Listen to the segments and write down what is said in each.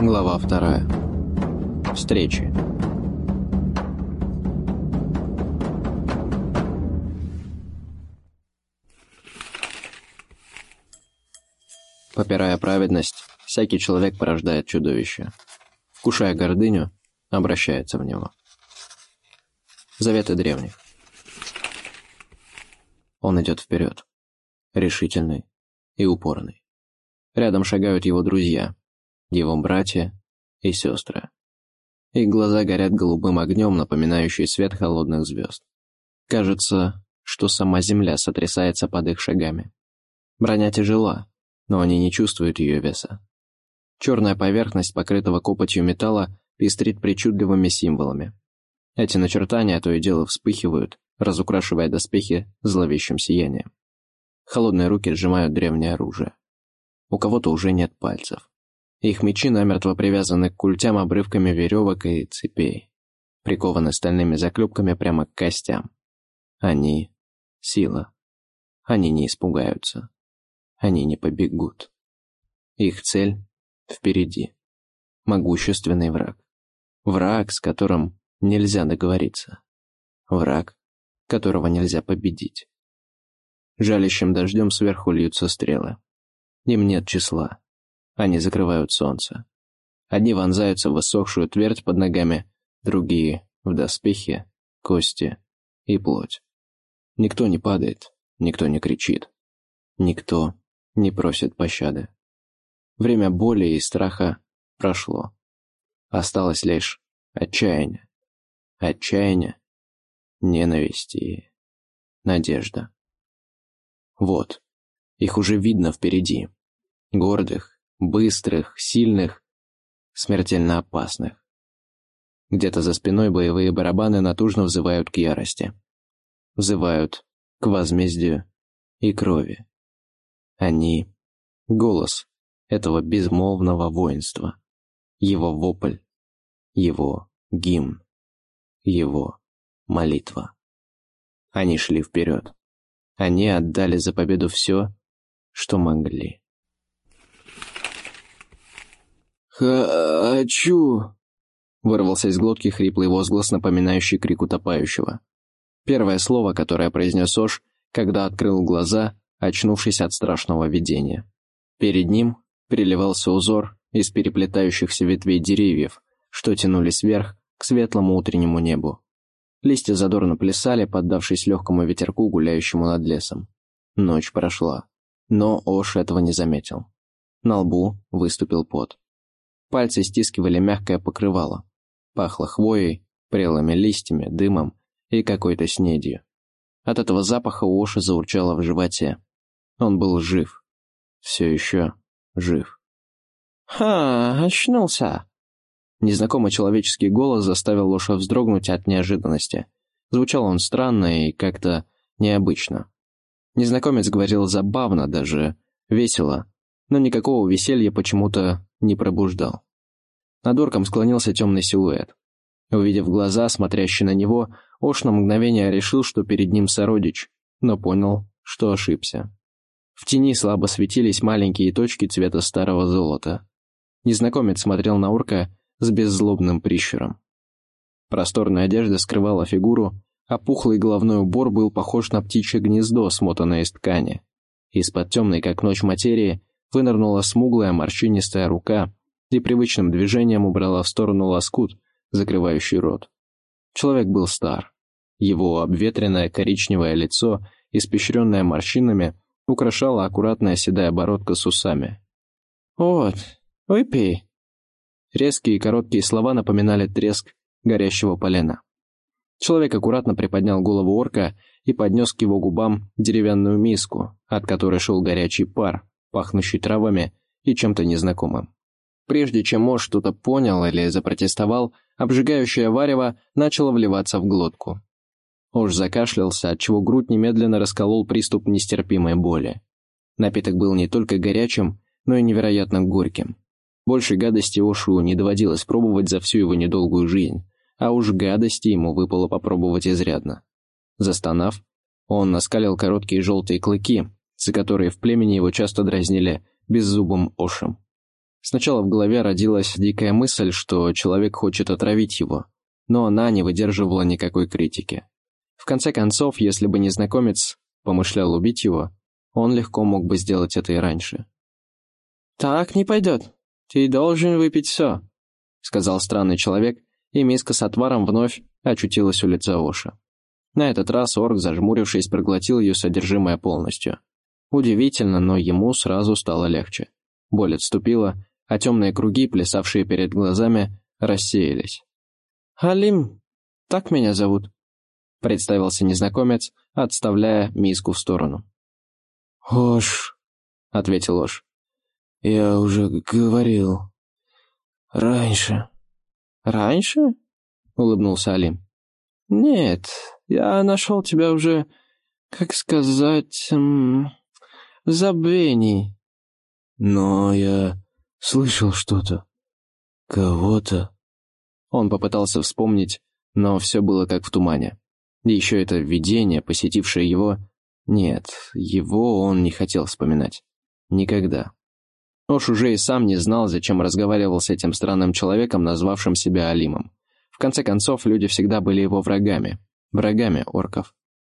Глава вторая. Встречи. Попирая праведность, всякий человек порождает чудовище. Вкушая гордыню, обращается в него. Заветы древних. Он идет вперед, решительный и упорный. Рядом шагают его друзья, его братья и сестры. Их глаза горят голубым огнем, напоминающий свет холодных звезд. Кажется, что сама земля сотрясается под их шагами. Броня тяжела, но они не чувствуют ее веса. Черная поверхность, покрытого копотью металла, пестрит причудливыми символами. Эти начертания то и дело вспыхивают, разукрашивая доспехи зловещим сиянием. Холодные руки сжимают древнее оружие. У кого-то уже нет пальцев. Их мечи намертво привязаны к культям обрывками веревок и цепей, прикованы стальными заклепками прямо к костям. Они — сила. Они не испугаются. Они не побегут. Их цель — впереди. Могущественный враг. Враг, с которым нельзя договориться. Враг, которого нельзя победить. Жалящим дождем сверху льются стрелы. Им нет числа. Они закрывают солнце. Одни вонзаются в высохшую твердь под ногами, другие — в доспехи, кости и плоть. Никто не падает, никто не кричит. Никто не просит пощады. Время боли и страха прошло. Осталось лишь отчаяние. Отчаяние, ненависть и надежда. Вот, их уже видно впереди. Гордых, быстрых, сильных, смертельно опасных. Где-то за спиной боевые барабаны натужно взывают к ярости. Взывают к возмездию и крови. Они — голос этого безмолвного воинства, его вопль, его гимн, его молитва. Они шли вперед. Они отдали за победу все, что могли. «Хочу!» — вырвался из глотки хриплый возглас, напоминающий крик утопающего. Первое слово, которое произнес Ош, когда открыл глаза, очнувшись от страшного видения. Перед ним переливался узор из переплетающихся ветвей деревьев, что тянулись вверх к светлому утреннему небу. Листья задорно плясали, поддавшись легкому ветерку, гуляющему над лесом. Ночь прошла, но Ош этого не заметил. На лбу выступил пот. Пальцы стискивали мягкое покрывало. Пахло хвоей, прелыми листьями, дымом и какой-то снедью. От этого запаха у Оши заурчало в животе. Он был жив. Все еще жив. «Ха, очнулся!» Незнакомый человеческий голос заставил Лоша вздрогнуть от неожиданности. Звучал он странно и как-то необычно. Незнакомец говорил забавно, даже весело, но никакого веселья почему-то не пробуждал. Над орком склонился темный силуэт. Увидев глаза, смотрящие на него, Ош на мгновение решил, что перед ним сородич, но понял, что ошибся. В тени слабо светились маленькие точки цвета старого золота. Незнакомец смотрел на орка с беззлобным прищуром. Просторная одежда скрывала фигуру, а пухлый головной убор был похож на птичье гнездо, смотанное из ткани. Из-под темной, как ночь материи, вынырнула смуглая морщинистая рука и привычным движением убрала в сторону лоскут, закрывающий рот. Человек был стар. Его обветренное коричневое лицо, испещренное морщинами, украшала аккуратная седая бородка с усами. «Вот, выпей». Резкие и короткие слова напоминали треск горящего полена. Человек аккуратно приподнял голову орка и поднес к его губам деревянную миску, от которой шел горячий пар, пахнущий травами и чем-то незнакомым. Прежде чем Мош что-то понял или запротестовал, обжигающее варево начало вливаться в глотку. Ош закашлялся, отчего грудь немедленно расколол приступ нестерпимой боли. Напиток был не только горячим, но и невероятно горьким. Больше гадости Ошу не доводилось пробовать за всю его недолгую жизнь, а уж гадости ему выпало попробовать изрядно. Застонав, он наскалил короткие желтые клыки, за которые в племени его часто дразнили беззубым ошем. Сначала в голове родилась дикая мысль, что человек хочет отравить его, но она не выдерживала никакой критики. В конце концов, если бы незнакомец помышлял убить его, он легко мог бы сделать это и раньше. «Так не пойдет. Ты должен выпить все», — сказал странный человек, и миска с отваром вновь очутилась у лица Оша. На этот раз орк, зажмурившись, проглотил ее содержимое полностью. Удивительно, но ему сразу стало легче. Боль отступила, а темные круги, плясавшие перед глазами, рассеялись. «Алим, так меня зовут», — представился незнакомец, отставляя миску в сторону. «Ош», — ответил Ош. «Я уже говорил. Раньше». «Раньше?» — улыбнулся Алим. «Нет, я нашел тебя уже, как сказать, забвении». «Но я слышал что-то. Кого-то». Он попытался вспомнить, но все было как в тумане. Еще это видение, посетившее его... Нет, его он не хотел вспоминать. Никогда. Ош уже и сам не знал, зачем разговаривал с этим странным человеком, назвавшим себя Алимом. В конце концов, люди всегда были его врагами. Врагами орков.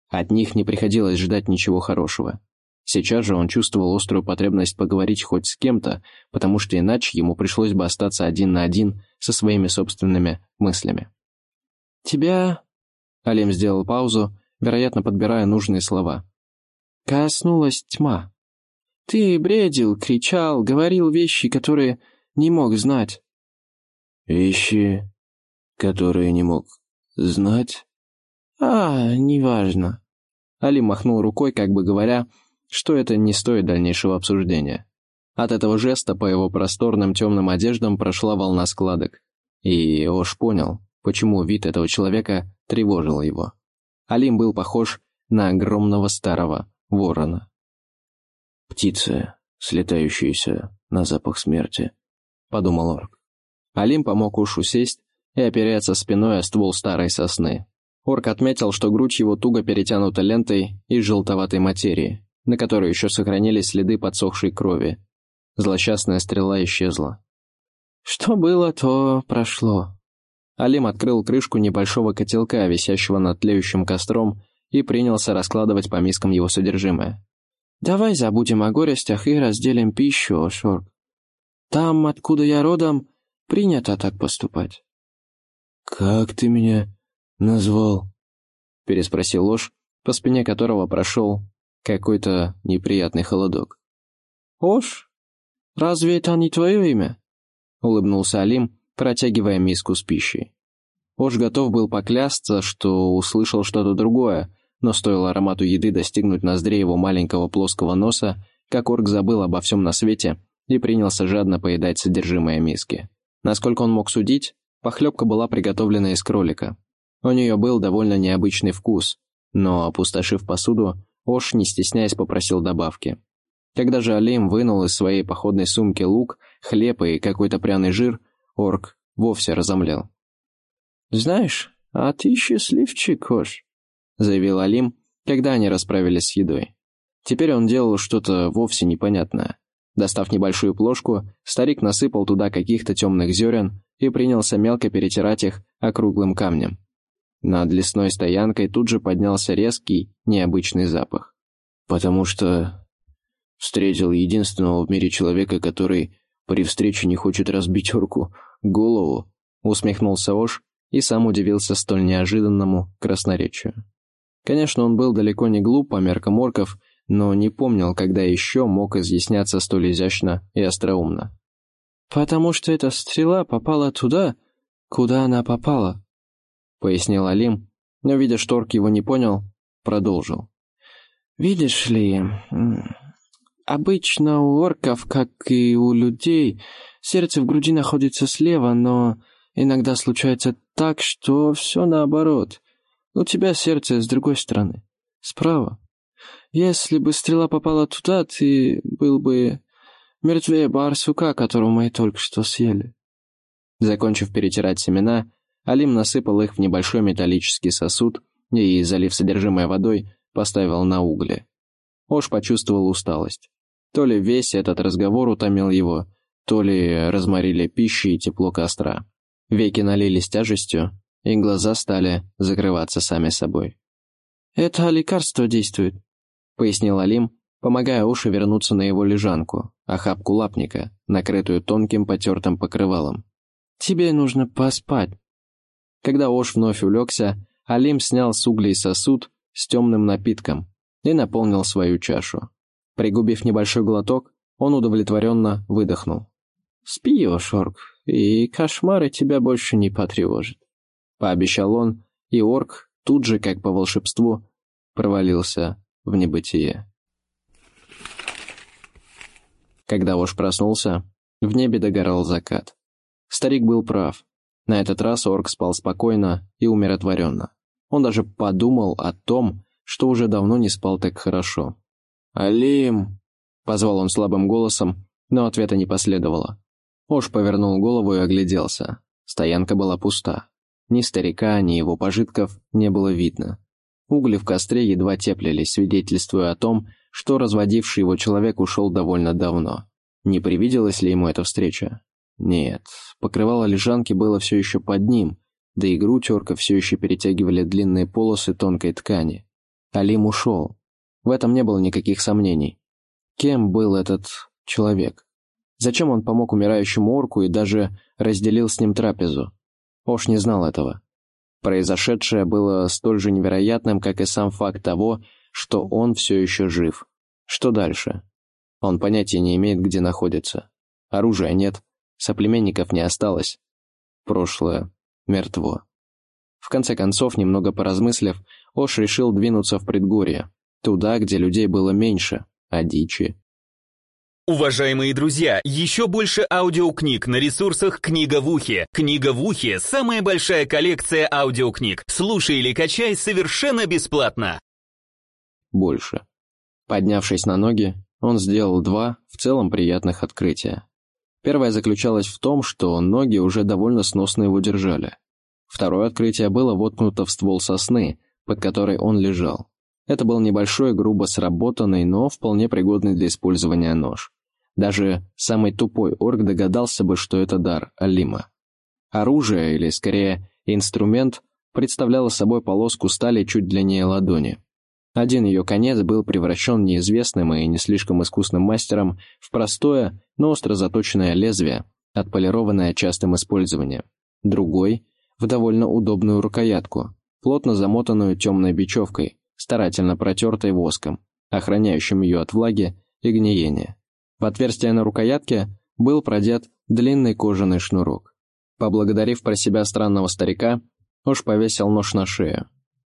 От них не приходилось ждать ничего хорошего. Сейчас же он чувствовал острую потребность поговорить хоть с кем-то, потому что иначе ему пришлось бы остаться один на один со своими собственными мыслями. «Тебя...» — Алим сделал паузу, вероятно, подбирая нужные слова. «Коснулась тьма. Ты бредил, кричал, говорил вещи, которые не мог знать». «Вещи, которые не мог знать?» «А, неважно». Али махнул рукой, как бы говоря, что это не стоит дальнейшего обсуждения. От этого жеста по его просторным темным одеждам прошла волна складок. И Ош понял, почему вид этого человека тревожил его. Алим был похож на огромного старого ворона. «Птица, слетающаяся на запах смерти», — подумал орк. Алим помог Ушу сесть и опереться спиной о ствол старой сосны. Орк отметил, что грудь его туго перетянута лентой из желтоватой материи, на которой еще сохранились следы подсохшей крови. Злосчастная стрела исчезла. «Что было, то прошло». Алим открыл крышку небольшого котелка, висящего над тлеющим костром, и принялся раскладывать по мискам его содержимое. «Давай забудем о горестях и разделим пищу, Шорк. Там, откуда я родом, принято так поступать». «Как ты меня назвал?» — переспросил Ложь, по спине которого прошел какой-то неприятный холодок. «Ош? Разве это не твое имя?» — улыбнулся Алим, протягивая миску с пищей. Ош готов был поклясться, что услышал что-то другое, но стоило аромату еды достигнуть ноздрей его маленького плоского носа, как орк забыл обо всем на свете и принялся жадно поедать содержимое миски. Насколько он мог судить, похлебка была приготовлена из кролика. У нее был довольно необычный вкус, но, опустошив посуду, Ош, не стесняясь, попросил добавки. Когда же Алим вынул из своей походной сумки лук, хлеб и какой-то пряный жир, орк вовсе разомлел. «Знаешь, а ты счастливчик, Ош», — заявил Алим, когда они расправились с едой. Теперь он делал что-то вовсе непонятное. Достав небольшую плошку, старик насыпал туда каких-то темных зерен и принялся мелко перетирать их округлым камнем. Над лесной стоянкой тут же поднялся резкий, необычный запах. Потому что встретил единственного в мире человека, который при встрече не хочет разбить орку голову, усмехнулся Ош и сам удивился столь неожиданному красноречию. Конечно, он был далеко не глуп по меркам орков, но не помнил, когда еще мог изъясняться столь изящно и остроумно. «Потому что эта стрела попала туда, куда она попала», пояснил Алим, но, видя, что Орк его не понял, продолжил. «Видишь ли, обычно у орков, как и у людей, сердце в груди находится слева, но иногда случается так, что все наоборот. У тебя сердце с другой стороны, справа. Если бы стрела попала туда, ты был бы мертвее барсука, которого мы только что съели». Закончив перетирать семена, Алим насыпал их в небольшой металлический сосуд и, залив содержимое водой, поставил на угли. Ош почувствовал усталость. То ли весь этот разговор утомил его, то ли разморили пищи и тепло костра. Веки налились тяжестью, и глаза стали закрываться сами собой. «Это лекарство действует», — пояснил Алим, помогая Оше вернуться на его лежанку, охапку лапника, накрытую тонким потертым покрывалом. «Тебе нужно поспать». Когда Ош вновь улегся, Алим снял с углей сосуд с темным напитком и наполнил свою чашу. Пригубив небольшой глоток, он удовлетворенно выдохнул. «Спи, Ошорг, и кошмары тебя больше не потревожат», — пообещал он, и орк тут же, как по волшебству, провалился в небытие. Когда Ош проснулся, в небе догорал закат. Старик был прав. На этот раз орк спал спокойно и умиротворенно. Он даже подумал о том, что уже давно не спал так хорошо. «Алим!» — позвал он слабым голосом, но ответа не последовало. Ош повернул голову и огляделся. Стоянка была пуста. Ни старика, ни его пожитков не было видно. Угли в костре едва теплились, свидетельствуя о том, что разводивший его человек ушел довольно давно. Не привиделась ли ему эта встреча? Нет, покрывало лежанки было все еще под ним, да и грудь орка все еще перетягивали длинные полосы тонкой ткани. Алим ушел. В этом не было никаких сомнений. Кем был этот человек? Зачем он помог умирающему орку и даже разделил с ним трапезу? Ош не знал этого. Произошедшее было столь же невероятным, как и сам факт того, что он все еще жив. Что дальше? Он понятия не имеет, где находится. Оружия нет, соплеменников не осталось. Прошлое мертво. В конце концов, немного поразмыслив, Ош решил двинуться в предгорье, туда, где людей было меньше, а дичи Уважаемые друзья, еще больше аудиокниг на ресурсах «Книга в ухе». «Книга в ухе» — самая большая коллекция аудиокниг. Слушай или качай совершенно бесплатно. Больше. Поднявшись на ноги, он сделал два, в целом приятных открытия. Первое заключалось в том, что ноги уже довольно сносно его держали. Второе открытие было воткнуто в ствол сосны, под которой он лежал. Это был небольшой, грубо сработанный, но вполне пригодный для использования нож. Даже самый тупой орк догадался бы, что это дар Алима. Оружие, или скорее инструмент, представляло собой полоску стали чуть длиннее ладони. Один ее конец был превращен неизвестным и не слишком искусным мастером в простое, но остро заточенное лезвие, отполированное частым использованием. Другой — в довольно удобную рукоятку, плотно замотанную темной бечевкой, старательно протертой воском, охраняющим ее от влаги и гниения. В отверстие на рукоятке был продет длинный кожаный шнурок. Поблагодарив про себя странного старика, уж повесил нож на шею.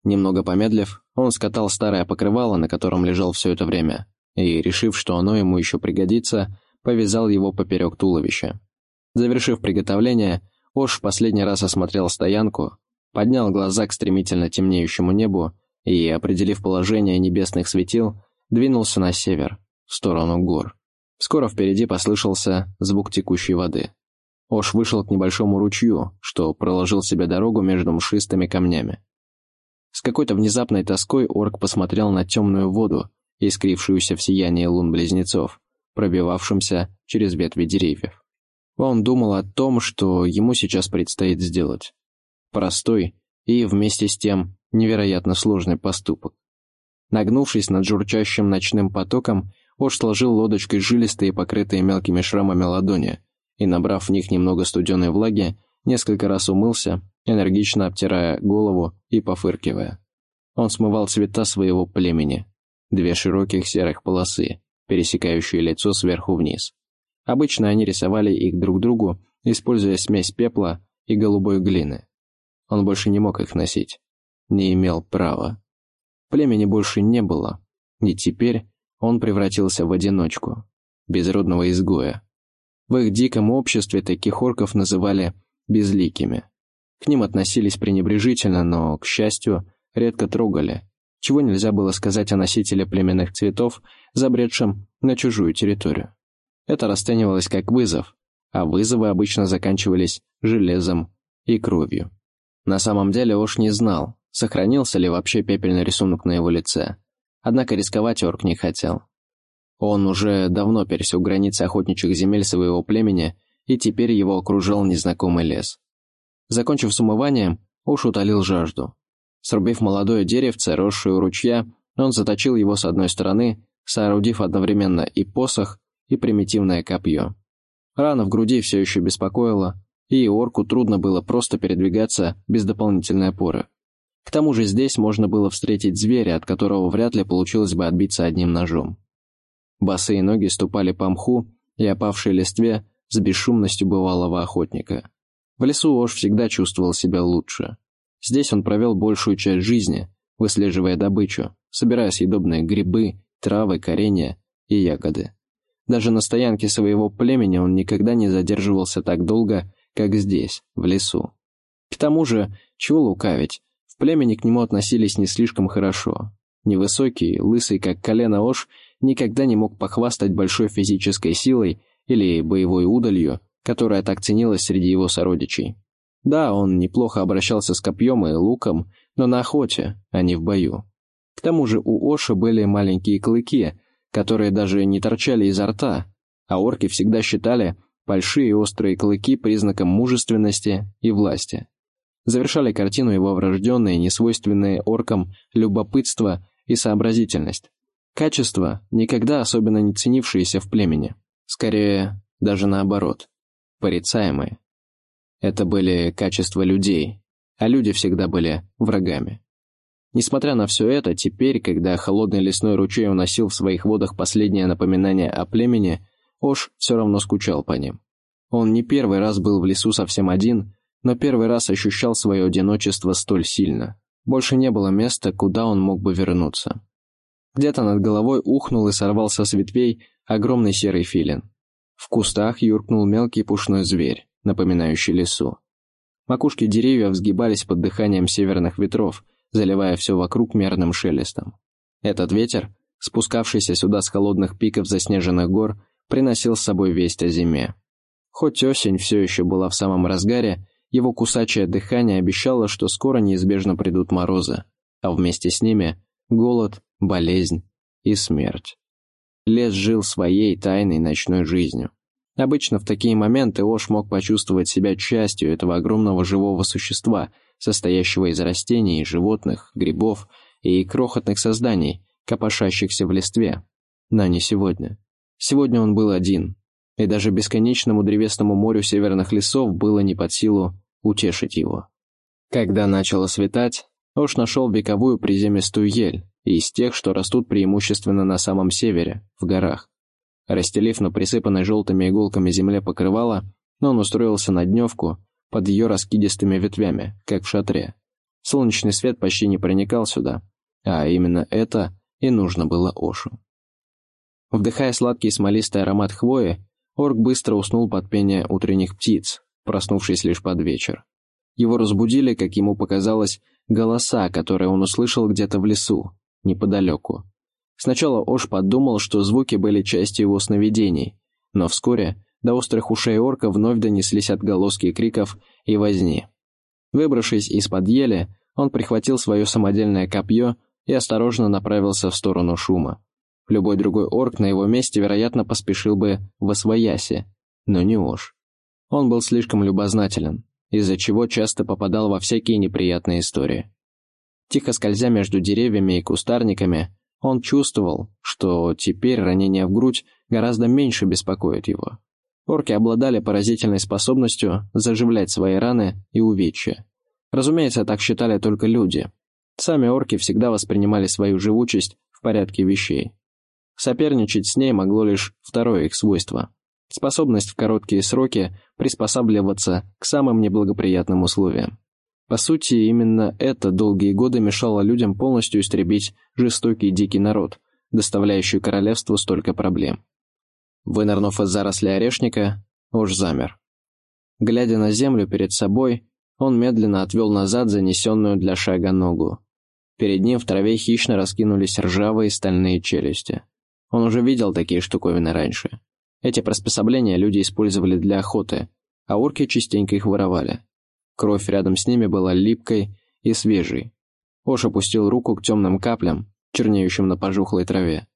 Немного помедлив, он скатал старое покрывало, на котором лежал все это время, и, решив, что оно ему еще пригодится, повязал его поперек туловища. Завершив приготовление, Ош в последний раз осмотрел стоянку, поднял глаза к стремительно темнеющему небу и, определив положение небесных светил, двинулся на север, в сторону гор. Скоро впереди послышался звук текущей воды. Ош вышел к небольшому ручью, что проложил себе дорогу между мшистыми камнями. С какой-то внезапной тоской орк посмотрел на темную воду, искрившуюся в сиянии лун-близнецов, пробивавшимся через ветви деревьев. Он думал о том, что ему сейчас предстоит сделать. Простой и, вместе с тем, невероятно сложный поступок. Нагнувшись над журчащим ночным потоком, Ош сложил лодочкой жилистые, покрытые мелкими шрамами ладони, и, набрав в них немного студеной влаги, несколько раз умылся, энергично обтирая голову и пофыркивая. Он смывал цвета своего племени. Две широких серых полосы, пересекающие лицо сверху вниз. Обычно они рисовали их друг другу, используя смесь пепла и голубой глины. Он больше не мог их носить. Не имел права. Племени больше не было, и теперь он превратился в одиночку, безродного изгоя. В их диком обществе таких орков называли «безликими». К ним относились пренебрежительно, но, к счастью, редко трогали, чего нельзя было сказать о носителе племенных цветов, забредшем на чужую территорию. Это расценивалось как вызов, а вызовы обычно заканчивались железом и кровью. На самом деле Ош не знал, сохранился ли вообще пепельный рисунок на его лице, Однако рисковать орк не хотел. Он уже давно пересек границы охотничьих земель своего племени, и теперь его окружал незнакомый лес. Закончив с умыванием, Уж утолил жажду. Срубив молодое деревце, росшее у ручья, он заточил его с одной стороны, соорудив одновременно и посох, и примитивное копье. Рана в груди все еще беспокоила, и орку трудно было просто передвигаться без дополнительной опоры. К тому же здесь можно было встретить зверя, от которого вряд ли получилось бы отбиться одним ножом. Босые ноги ступали по мху и опавшей листве с бесшумностью бывалого охотника. В лесу Ош всегда чувствовал себя лучше. Здесь он провел большую часть жизни, выслеживая добычу, собирая съедобные грибы, травы, коренья и ягоды. Даже на стоянке своего племени он никогда не задерживался так долго, как здесь, в лесу. К тому же, чего лукавить, в племени к нему относились не слишком хорошо. Невысокий, лысый, как колено Ош, никогда не мог похвастать большой физической силой или боевой удалью, которая так ценилась среди его сородичей. Да, он неплохо обращался с копьем и луком, но на охоте, а не в бою. К тому же у Оши были маленькие клыки, которые даже не торчали изо рта, а орки всегда считали большие острые клыки признаком мужественности и власти. Завершали картину его врожденные, несвойственные оркам любопытство и сообразительность. Качества, никогда особенно не ценившиеся в племени. Скорее, даже наоборот порицаемые. Это были качества людей, а люди всегда были врагами. Несмотря на все это, теперь, когда холодный лесной ручей уносил в своих водах последнее напоминание о племени, Ош все равно скучал по ним. Он не первый раз был в лесу совсем один, но первый раз ощущал свое одиночество столь сильно. Больше не было места, куда он мог бы вернуться. Где-то над головой ухнул и сорвался с ветвей огромный серый филин. В кустах юркнул мелкий пушной зверь, напоминающий лесу. Макушки деревьев сгибались под дыханием северных ветров, заливая все вокруг мерным шелестом. Этот ветер, спускавшийся сюда с холодных пиков заснеженных гор, приносил с собой весть о зиме. Хоть осень все еще была в самом разгаре, его кусачее дыхание обещало, что скоро неизбежно придут морозы, а вместе с ними — голод, болезнь и смерть. Лес жил своей тайной ночной жизнью. Обычно в такие моменты Ош мог почувствовать себя частью этого огромного живого существа, состоящего из растений, животных, грибов и крохотных созданий, копошащихся в листве. Но не сегодня. Сегодня он был один, и даже бесконечному древесному морю северных лесов было не под силу утешить его. Когда начало светать, Ош нашел вековую приземистую ель, из тех, что растут преимущественно на самом севере, в горах. Расстелив на присыпанной желтыми иголками земле покрывало, он устроился на дневку под ее раскидистыми ветвями, как в шатре. Солнечный свет почти не проникал сюда, а именно это и нужно было Ошу. Вдыхая сладкий смолистый аромат хвои, орк быстро уснул под пение утренних птиц, проснувшись лишь под вечер. Его разбудили, как ему показалось, голоса, которые он услышал где-то в лесу, неподалеку. Сначала Ош подумал, что звуки были частью его сновидений, но вскоре до острых ушей орка вновь донеслись отголоски криков и возни. Выбравшись из-под ели, он прихватил свое самодельное копье и осторожно направился в сторону шума. Любой другой орк на его месте, вероятно, поспешил бы в освояси, но не Ош. Он был слишком любознателен, из-за чего часто попадал во всякие неприятные истории. Тихо скользя между деревьями и кустарниками, он чувствовал, что теперь ранение в грудь гораздо меньше беспокоит его. Орки обладали поразительной способностью заживлять свои раны и увечья. Разумеется, так считали только люди. Сами орки всегда воспринимали свою живучесть в порядке вещей. Соперничать с ней могло лишь второе их свойство – способность в короткие сроки приспосабливаться к самым неблагоприятным условиям. По сути, именно это долгие годы мешало людям полностью истребить жестокий дикий народ, доставляющий королевству столько проблем. Вынырнув из заросли орешника, уж замер. Глядя на землю перед собой, он медленно отвел назад занесенную для шага ногу. Перед ним в траве хищно раскинулись ржавые стальные челюсти. Он уже видел такие штуковины раньше. Эти приспособления люди использовали для охоты, а орки частенько их воровали. Кровь рядом с ними была липкой и свежей. Ош опустил руку к темным каплям, чернеющим на пожухлой траве.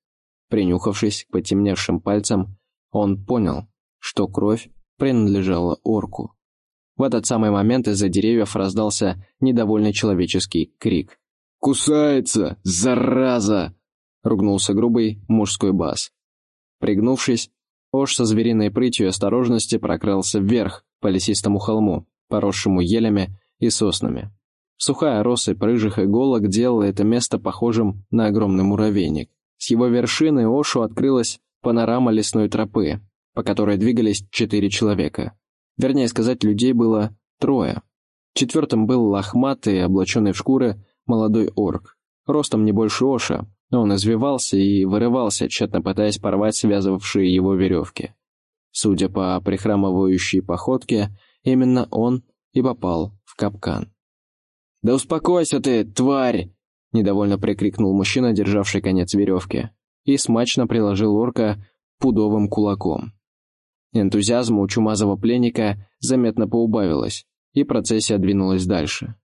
Принюхавшись к потемневшим пальцам, он понял, что кровь принадлежала орку. В этот самый момент из-за деревьев раздался недовольный человеческий крик. «Кусается, зараза!» — ругнулся грубый мужской бас. Пригнувшись, Ош со звериной прытью и осторожности прокрался вверх по лесистому холму, поросшему елями и соснами. Сухая россыпь рыжих иголок делала это место похожим на огромный муравейник. С его вершины Ошу открылась панорама лесной тропы, по которой двигались четыре человека. Вернее сказать, людей было трое. Четвертым был лохматый, облаченный в шкуры, молодой орк. Ростом не больше Оша, он извивался и вырывался, тщетно пытаясь порвать связывавшие его веревки. Судя по прихрамывающей походке, именно он и попал в капкан. «Да успокойся ты, тварь!» — недовольно прикрикнул мужчина, державший конец веревки, и смачно приложил орка пудовым кулаком. Энтузиазм у чумазого пленника заметно поубавилось, и процессия двинулась дальше.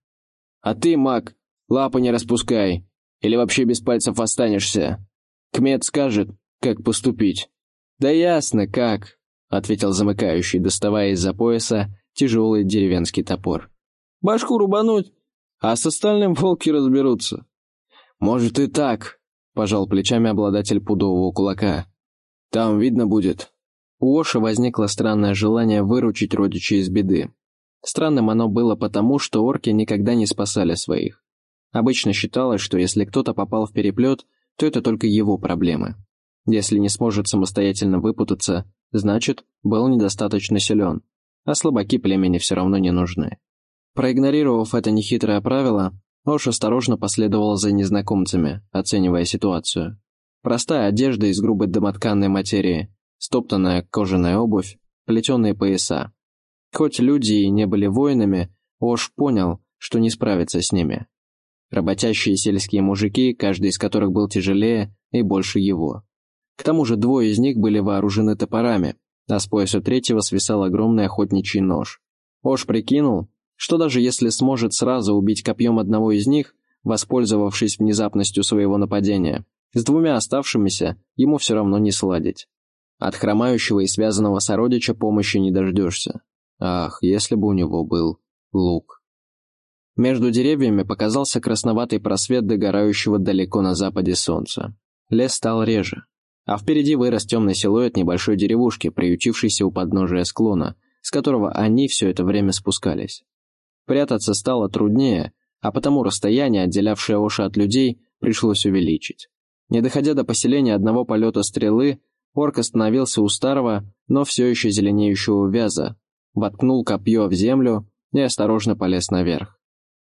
«А ты, маг, лапы не распускай, или вообще без пальцев останешься. Кмет скажет, как поступить». «Да ясно, как», — ответил замыкающий, доставая из-за пояса тяжелый деревенский топор. «Башку рубануть, а с остальным волки разберутся». «Может и так», — пожал плечами обладатель пудового кулака. «Там видно будет». У Оши возникло странное желание выручить родичей из беды. Странным оно было потому, что орки никогда не спасали своих. Обычно считалось, что если кто-то попал в переплет, то это только его проблемы. Если не сможет самостоятельно выпутаться, значит, был недостаточно силен, а слабаки племени все равно не нужны. Проигнорировав это нехитрое правило, Ош осторожно последовал за незнакомцами, оценивая ситуацию. Простая одежда из грубой домотканной материи, стоптанная кожаная обувь, плетеные пояса. Хоть люди и не были воинами, Ош понял, что не справится с ними. Работящие сельские мужики, каждый из которых был тяжелее и больше его. К тому же двое из них были вооружены топорами, а с пояса третьего свисал огромный охотничий нож. Ош прикинул, что даже если сможет сразу убить копьем одного из них, воспользовавшись внезапностью своего нападения, с двумя оставшимися ему все равно не сладить. От хромающего и связанного сородича помощи не дождешься. Ах, если бы у него был лук. Между деревьями показался красноватый просвет догорающего далеко на западе солнца. Лес стал реже, а впереди вырос темный силуэт небольшой деревушки, приютившейся у подножия склона, с которого они все это время спускались. Прятаться стало труднее, а потому расстояние, отделявшее Оша от людей, пришлось увеличить. Не доходя до поселения одного полета стрелы, орк остановился у старого, но все еще зеленеющего вяза, воткнул копье в землю и осторожно полез наверх.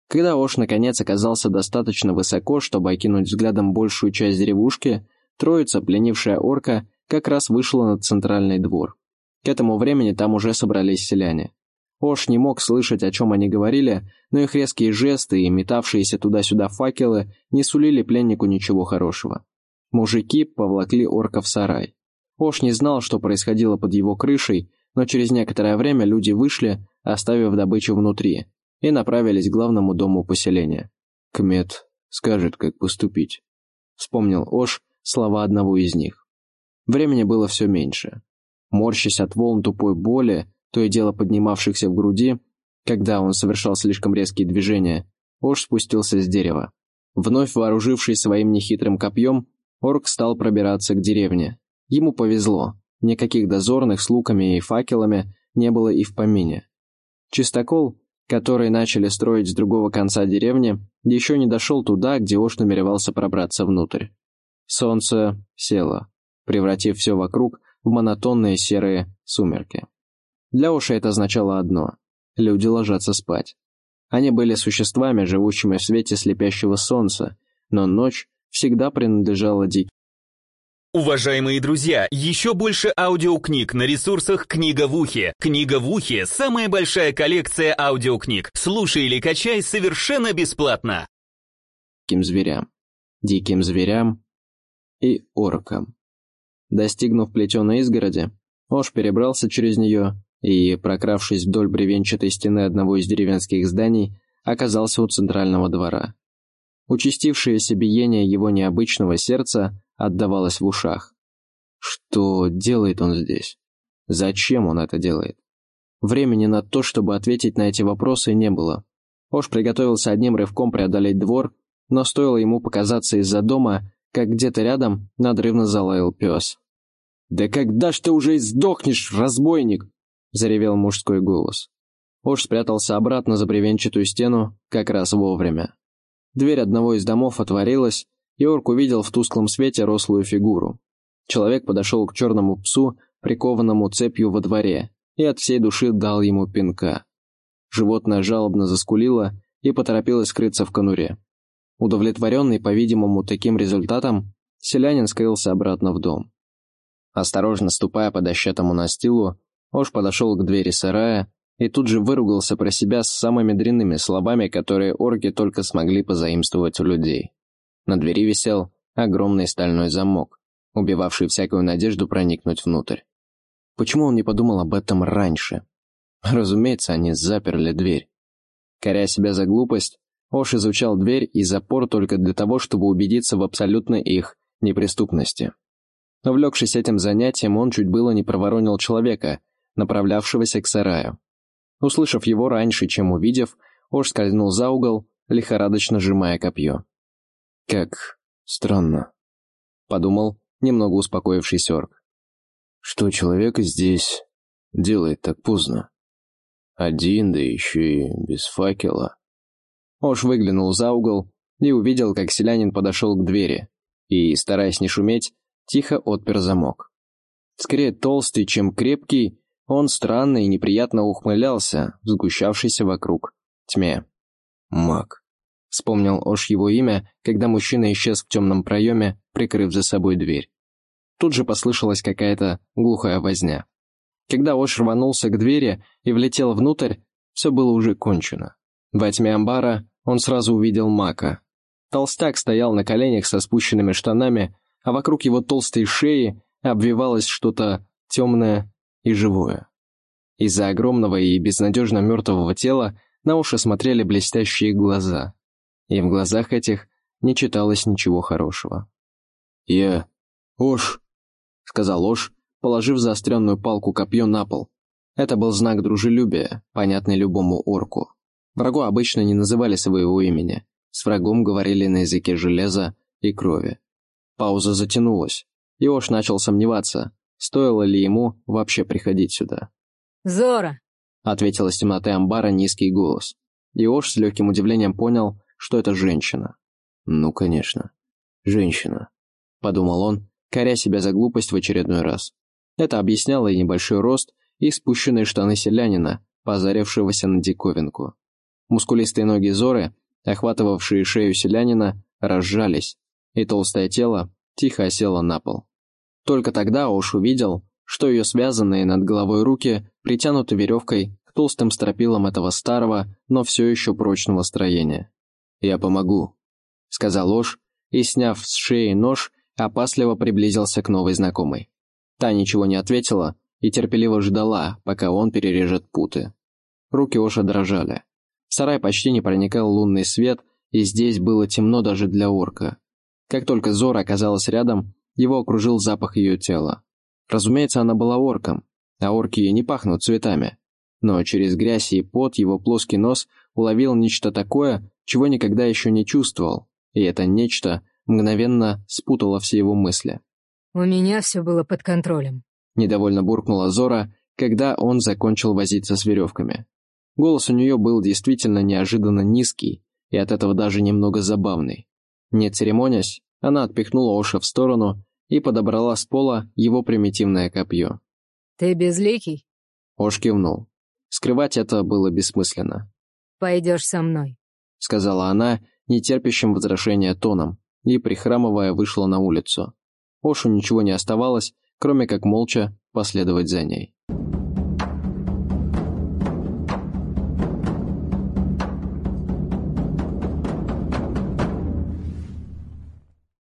Когда Ош наконец оказался достаточно высоко, чтобы окинуть взглядом большую часть деревушки, троица, пленившая орка, как раз вышла на центральный двор. К этому времени там уже собрались селяне. Ош не мог слышать, о чем они говорили, но их резкие жесты и метавшиеся туда-сюда факелы не сулили пленнику ничего хорошего. Мужики повлакли орка в сарай. Ош не знал, что происходило под его крышей, но через некоторое время люди вышли, оставив добычу внутри, и направились к главному дому поселения. «Кмет скажет, как поступить», — вспомнил Ош слова одного из них. Времени было все меньше. Морщась от волн тупой боли, то и дело поднимавшихся в груди, когда он совершал слишком резкие движения, Ош спустился с дерева. Вновь вооружившись своим нехитрым копьем, Орк стал пробираться к деревне. Ему повезло, никаких дозорных с луками и факелами не было и в помине. Чистокол, который начали строить с другого конца деревни, еще не дошел туда, где Ош намеревался пробраться внутрь. Солнце село, превратив все вокруг в монотонные серые сумерки. Для Оши это означало одно – люди ложатся спать. Они были существами, живущими в свете слепящего солнца, но ночь всегда принадлежала диким. Уважаемые друзья, еще больше аудиокниг на ресурсах «Книга в ухе». «Книга в ухе» — самая большая коллекция аудиокниг. Слушай или качай совершенно бесплатно. Диким зверям, диким зверям и оркам. Достигнув плетеной изгороди, Ош перебрался через нее и, прокравшись вдоль бревенчатой стены одного из деревенских зданий, оказался у центрального двора. Участившееся биение его необычного сердца отдавалось в ушах. Что делает он здесь? Зачем он это делает? Времени на то, чтобы ответить на эти вопросы, не было. Ош приготовился одним рывком преодолеть двор, но стоило ему показаться из-за дома, как где-то рядом надрывно залаял пес. «Да когда ж ты уже сдохнешь, разбойник?» — заревел мужской голос. Ош спрятался обратно за бревенчатую стену как раз вовремя. Дверь одного из домов отворилась, и Орк увидел в тусклом свете рослую фигуру. Человек подошел к черному псу, прикованному цепью во дворе, и от всей души дал ему пинка. Животное жалобно заскулило и поторопилось скрыться в конуре. Удовлетворенный, по-видимому, таким результатом, селянин скрылся обратно в дом. Осторожно ступая по дощатому настилу, Ош подошел к двери сарая и тут же выругался про себя с самыми дрянными словами, которые орки только смогли позаимствовать у людей. На двери висел огромный стальной замок, убивавший всякую надежду проникнуть внутрь. Почему он не подумал об этом раньше? Разумеется, они заперли дверь. Коря себя за глупость, Ош изучал дверь и запор только для того, чтобы убедиться в абсолютной их неприступности. Увлекшись этим занятием, он чуть было не проворонил человека, направлявшегося к сараю. Услышав его раньше, чем увидев, Ош скользнул за угол, лихорадочно сжимая копье. «Как странно», — подумал немного успокоившийся орк. «Что человек здесь делает так поздно? Один, да еще и без факела». Ош выглянул за угол и увидел, как селянин подошел к двери и, стараясь не шуметь, тихо отпер замок. Скорее толстый, чем крепкий, он странно и неприятно ухмылялся, сгущавшийся вокруг тьме. «Маг», — вспомнил Ош его имя, когда мужчина исчез в темном проеме, прикрыв за собой дверь. Тут же послышалась какая-то глухая возня. Когда Ош рванулся к двери и влетел внутрь, все было уже кончено. Во тьме амбара он сразу увидел Мака. Толстяк стоял на коленях со спущенными штанами, а вокруг его толстой шеи обвивалось что-то темное и живое. Из-за огромного и безнадежно мертвого тела на уши смотрели блестящие глаза, и в глазах этих не читалось ничего хорошего. «Я... Ош!» — сказал Ош, положив заостренную палку копье на пол. Это был знак дружелюбия, понятный любому орку. Врагу обычно не называли своего имени. С врагом говорили на языке железа и крови. Пауза затянулась. Иош начал сомневаться, стоило ли ему вообще приходить сюда. «Зора!» — ответил из темноты амбара низкий голос. Иош с легким удивлением понял, что это женщина. «Ну, конечно, женщина», — подумал он, коря себя за глупость в очередной раз. Это объясняло и небольшой рост, и спущенные штаны селянина, позарившегося на диковинку. Мускулистые ноги Зоры, охватывавшие шею селянина, разжались, и толстое тело тихо осело на пол. Только тогда Ош увидел, что ее связанные над головой руки притянуты веревкой к толстым стропилам этого старого, но все еще прочного строения. «Я помогу», — сказал Ош, и, сняв с шеи нож, опасливо приблизился к новой знакомой. Та ничего не ответила и терпеливо ждала, пока он перережет путы. Руки Оша дрожали. В сарай почти не проникал лунный свет, и здесь было темно даже для орка. Как только Зора оказалась рядом, его окружил запах ее тела. Разумеется, она была орком, а орки не пахнут цветами. Но через грязь и пот его плоский нос уловил нечто такое, чего никогда еще не чувствовал, и это нечто мгновенно спутало все его мысли. «У меня все было под контролем», — недовольно буркнула Зора, когда он закончил возиться с веревками. Голос у нее был действительно неожиданно низкий и от этого даже немного забавный. Не церемонясь, она отпихнула Оша в сторону и подобрала с пола его примитивное копье. «Ты безликий?» Ош кивнул. Скрывать это было бессмысленно. «Пойдешь со мной», — сказала она, нетерпящим возражения тоном, и, прихрамывая, вышла на улицу. Ошу ничего не оставалось, кроме как молча последовать за ней.